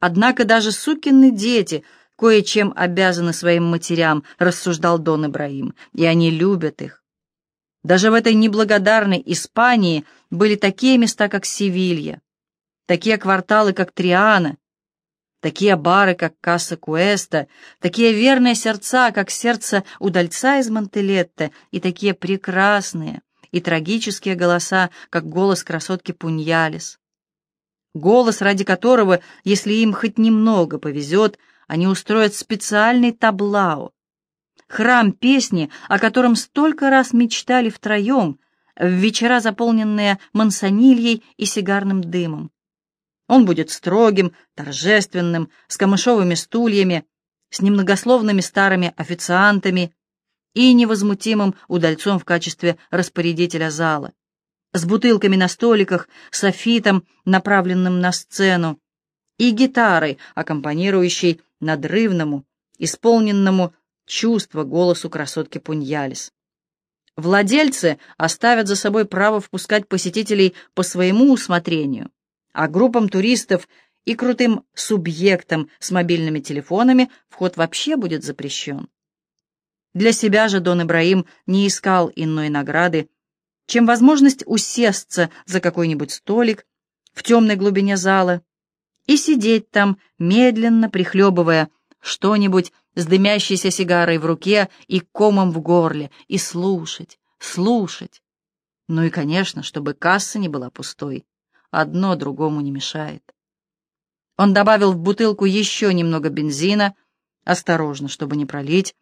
Однако даже сукины дети кое-чем обязаны своим матерям, рассуждал Дон Ибраим, и они любят их. Даже в этой неблагодарной Испании были такие места, как Севилья, такие кварталы, как Триана, такие бары, как Касса Куэста, такие верные сердца, как сердце удальца из Монтелетте, и такие прекрасные и трагические голоса, как голос красотки Пуньялис. Голос, ради которого, если им хоть немного повезет, они устроят специальный таблау, храм песни, о котором столько раз мечтали втроем, в вечера, заполненные мансонильей и сигарным дымом. Он будет строгим, торжественным, с камышовыми стульями, с немногословными старыми официантами и невозмутимым удальцом в качестве распорядителя зала, с бутылками на столиках, софитом, направленным на сцену, и гитарой, аккомпанирующей надрывному, исполненному чувства голосу красотки Пуньялис. Владельцы оставят за собой право впускать посетителей по своему усмотрению, а группам туристов и крутым субъектам с мобильными телефонами вход вообще будет запрещен. Для себя же Дон Ибраим не искал иной награды, чем возможность усесться за какой-нибудь столик в темной глубине зала и сидеть там, медленно прихлебывая что-нибудь с дымящейся сигарой в руке и комом в горле, и слушать, слушать. Ну и, конечно, чтобы касса не была пустой. Одно другому не мешает. Он добавил в бутылку еще немного бензина, осторожно, чтобы не пролить.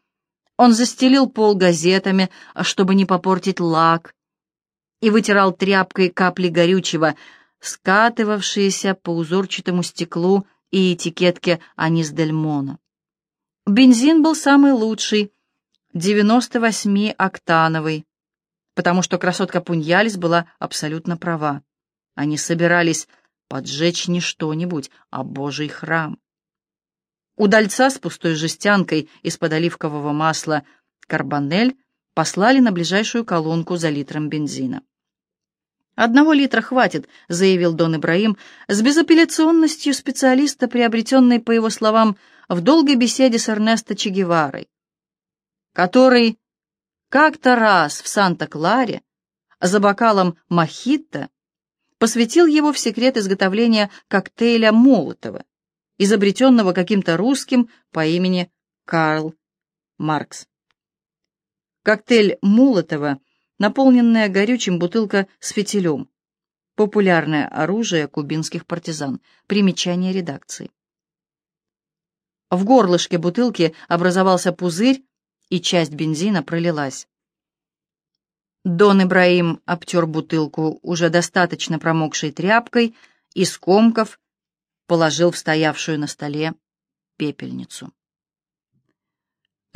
Он застелил пол газетами, чтобы не попортить лак, и вытирал тряпкой капли горючего, скатывавшиеся по узорчатому стеклу и этикетке Анис Дель Моно. Бензин был самый лучший, 98-октановый, потому что красотка Пуньялис была абсолютно права. Они собирались поджечь не что-нибудь, а Божий храм. Удальца с пустой жестянкой из-под оливкового масла «Карбонель» послали на ближайшую колонку за литром бензина. «Одного литра хватит», — заявил Дон Ибраим, с безапелляционностью специалиста, приобретенной, по его словам, в долгой беседе с Эрнесто Че Геварой, который как-то раз в Санта-Кларе за бокалом мохито посвятил его в секрет изготовления коктейля Молотова, изобретенного каким-то русским по имени Карл Маркс. Коктейль Молотова наполненная горючим бутылка с фитилем. Популярное оружие кубинских партизан. Примечание редакции. В горлышке бутылки образовался пузырь, и часть бензина пролилась. Дон Ибраим обтер бутылку уже достаточно промокшей тряпкой и, скомков, положил в стоявшую на столе пепельницу.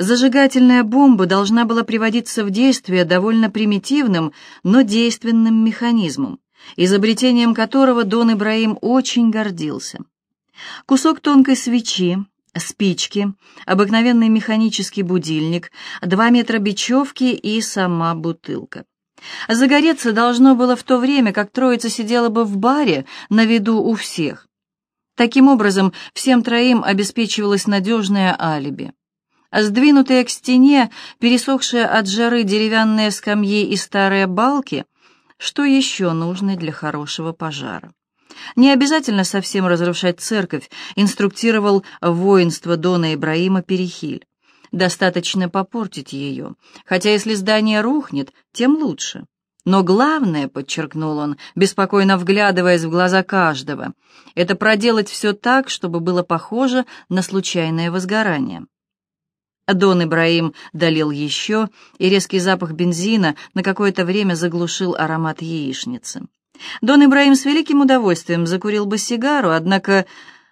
Зажигательная бомба должна была приводиться в действие довольно примитивным, но действенным механизмом, изобретением которого Дон Ибраим очень гордился. Кусок тонкой свечи, спички, обыкновенный механический будильник, два метра бечевки и сама бутылка. Загореться должно было в то время, как троица сидела бы в баре на виду у всех. Таким образом, всем троим обеспечивалось надежное алиби. Сдвинутые к стене, пересохшие от жары деревянные скамьи и старые балки, что еще нужно для хорошего пожара? Не обязательно совсем разрушать церковь, инструктировал воинство Дона Ибраима Перехиль. Достаточно попортить ее, хотя если здание рухнет, тем лучше. Но главное, подчеркнул он, беспокойно вглядываясь в глаза каждого, это проделать все так, чтобы было похоже на случайное возгорание. Дон Ибраим долил еще, и резкий запах бензина на какое-то время заглушил аромат яичницы. Дон Ибраим с великим удовольствием закурил бы сигару, однако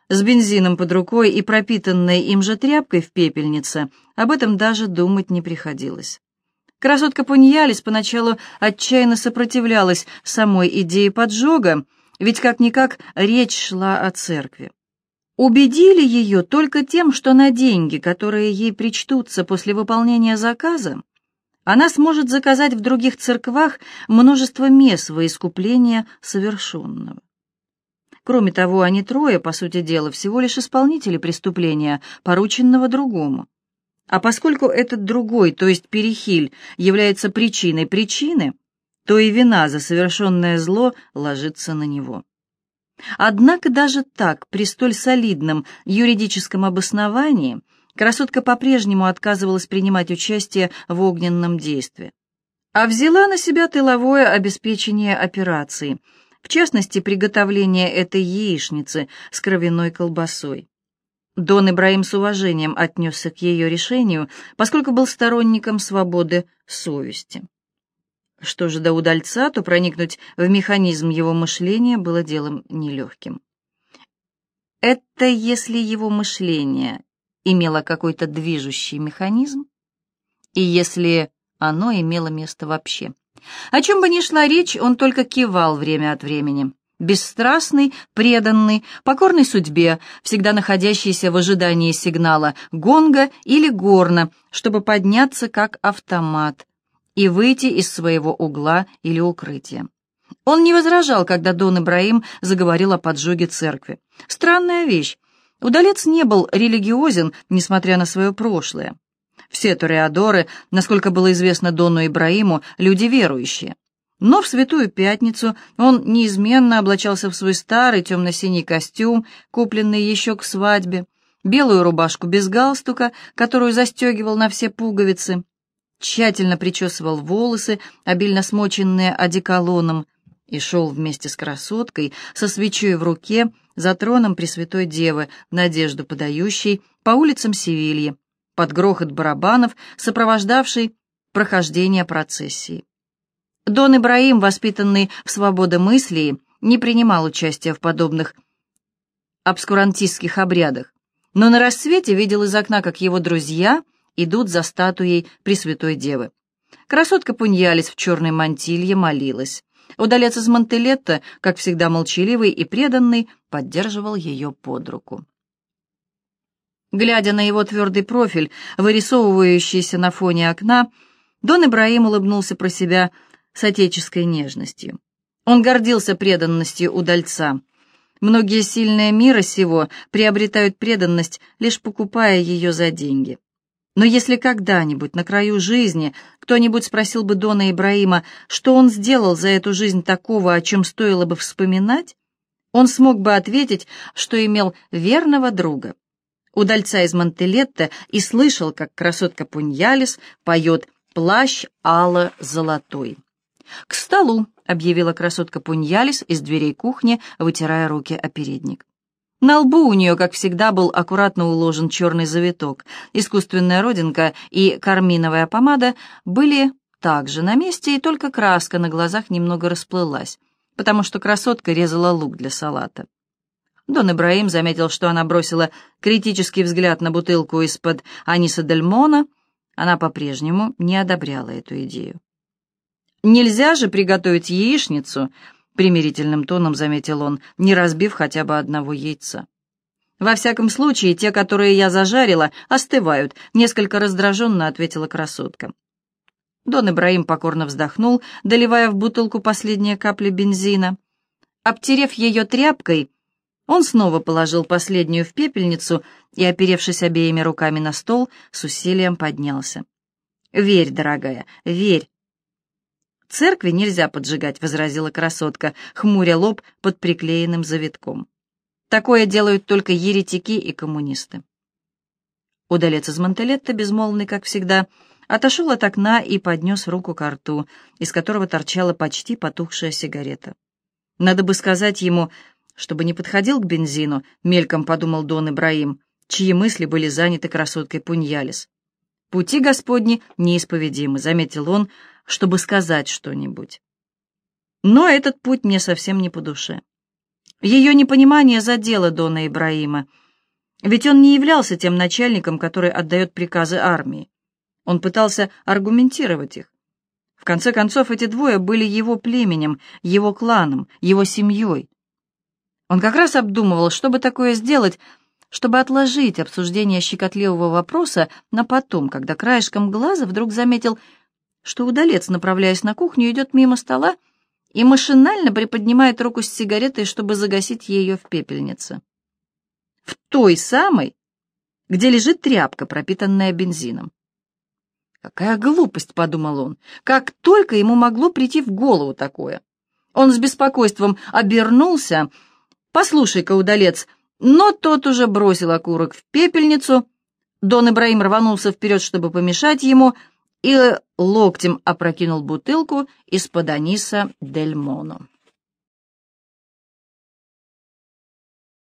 с бензином под рукой и пропитанной им же тряпкой в пепельнице об этом даже думать не приходилось. Красотка Пуньялис поначалу отчаянно сопротивлялась самой идее поджога, ведь как-никак речь шла о церкви. Убедили ее только тем, что на деньги, которые ей причтутся после выполнения заказа, она сможет заказать в других церквах множество мес во искупление совершенного. Кроме того, они трое, по сути дела, всего лишь исполнители преступления, порученного другому. А поскольку этот другой, то есть Перехиль, является причиной причины, то и вина за совершенное зло ложится на него. Однако даже так, при столь солидном юридическом обосновании, красотка по-прежнему отказывалась принимать участие в огненном действии, а взяла на себя тыловое обеспечение операции, в частности, приготовление этой яичницы с кровяной колбасой. Дон Ибраим с уважением отнесся к ее решению, поскольку был сторонником свободы совести. Что же до удальца, то проникнуть в механизм его мышления было делом нелегким. Это если его мышление имело какой-то движущий механизм, и если оно имело место вообще. О чем бы ни шла речь, он только кивал время от времени. Бесстрастный, преданный, покорный судьбе, всегда находящийся в ожидании сигнала гонга или горна, чтобы подняться как автомат, и выйти из своего угла или укрытия. Он не возражал, когда Дон Ибраим заговорил о поджоге церкви. Странная вещь. Удалец не был религиозен, несмотря на свое прошлое. Все тореадоры, насколько было известно Дону Ибраиму, люди верующие. Но в Святую Пятницу он неизменно облачался в свой старый темно-синий костюм, купленный еще к свадьбе, белую рубашку без галстука, которую застегивал на все пуговицы, тщательно причесывал волосы, обильно смоченные одеколоном, и шел вместе с красоткой, со свечой в руке, за троном Пресвятой Девы, надежду подающей, по улицам Севильи, под грохот барабанов, сопровождавший прохождение процессии. Дон Ибраим, воспитанный в свободомыслии, не принимал участия в подобных обскурантистских обрядах, но на рассвете видел из окна, как его друзья — идут за статуей Пресвятой Девы. Красотка Пуньялис в черной мантилье молилась. Удалец из Монтелетта, как всегда молчаливый и преданный, поддерживал ее под руку. Глядя на его твердый профиль, вырисовывающийся на фоне окна, Дон Ибраим улыбнулся про себя с отеческой нежностью. Он гордился преданностью удальца. Многие сильные мира сего приобретают преданность, лишь покупая ее за деньги. Но если когда-нибудь на краю жизни кто-нибудь спросил бы Дона Ибраима, что он сделал за эту жизнь такого, о чем стоило бы вспоминать, он смог бы ответить, что имел верного друга, удальца из Монтелетта, и слышал, как красотка Пуньялис поет «Плащ Алла Золотой». «К столу!» — объявила красотка Пуньялис из дверей кухни, вытирая руки о передник. На лбу у нее, как всегда, был аккуратно уложен черный завиток. Искусственная родинка и карминовая помада были также на месте, и только краска на глазах немного расплылась, потому что красотка резала лук для салата. Дон Ибраим заметил, что она бросила критический взгляд на бутылку из-под Аниса Дельмона. Она по-прежнему не одобряла эту идею. Нельзя же приготовить яичницу — примирительным тоном заметил он, не разбив хотя бы одного яйца. «Во всяком случае, те, которые я зажарила, остывают», — несколько раздраженно ответила красотка. Дон Ибраим покорно вздохнул, доливая в бутылку последние капли бензина. Обтерев ее тряпкой, он снова положил последнюю в пепельницу и, оперевшись обеими руками на стол, с усилием поднялся. «Верь, дорогая, верь. «Церкви нельзя поджигать», — возразила красотка, хмуря лоб под приклеенным завитком. «Такое делают только еретики и коммунисты». Удалец из Монтелетта, безмолвный, как всегда, отошел от окна и поднес руку к рту, из которого торчала почти потухшая сигарета. «Надо бы сказать ему, чтобы не подходил к бензину», — мельком подумал Дон Ибраим, чьи мысли были заняты красоткой Пуньялис. «Пути Господни неисповедимы», — заметил он, чтобы сказать что-нибудь. Но этот путь мне совсем не по душе. Ее непонимание задело Дона Ибраима, ведь он не являлся тем начальником, который отдает приказы армии. Он пытался аргументировать их. В конце концов, эти двое были его племенем, его кланом, его семьей. Он как раз обдумывал, что бы такое сделать, чтобы отложить обсуждение щекотливого вопроса на потом, когда краешком глаза вдруг заметил что удалец, направляясь на кухню, идет мимо стола и машинально приподнимает руку с сигаретой, чтобы загасить ее в пепельнице. В той самой, где лежит тряпка, пропитанная бензином. «Какая глупость!» — подумал он. «Как только ему могло прийти в голову такое!» Он с беспокойством обернулся. «Послушай-ка, удалец!» Но тот уже бросил окурок в пепельницу. Дон Ибраим рванулся вперед, чтобы помешать ему, и локтем опрокинул бутылку из-под аниса Дель Моно.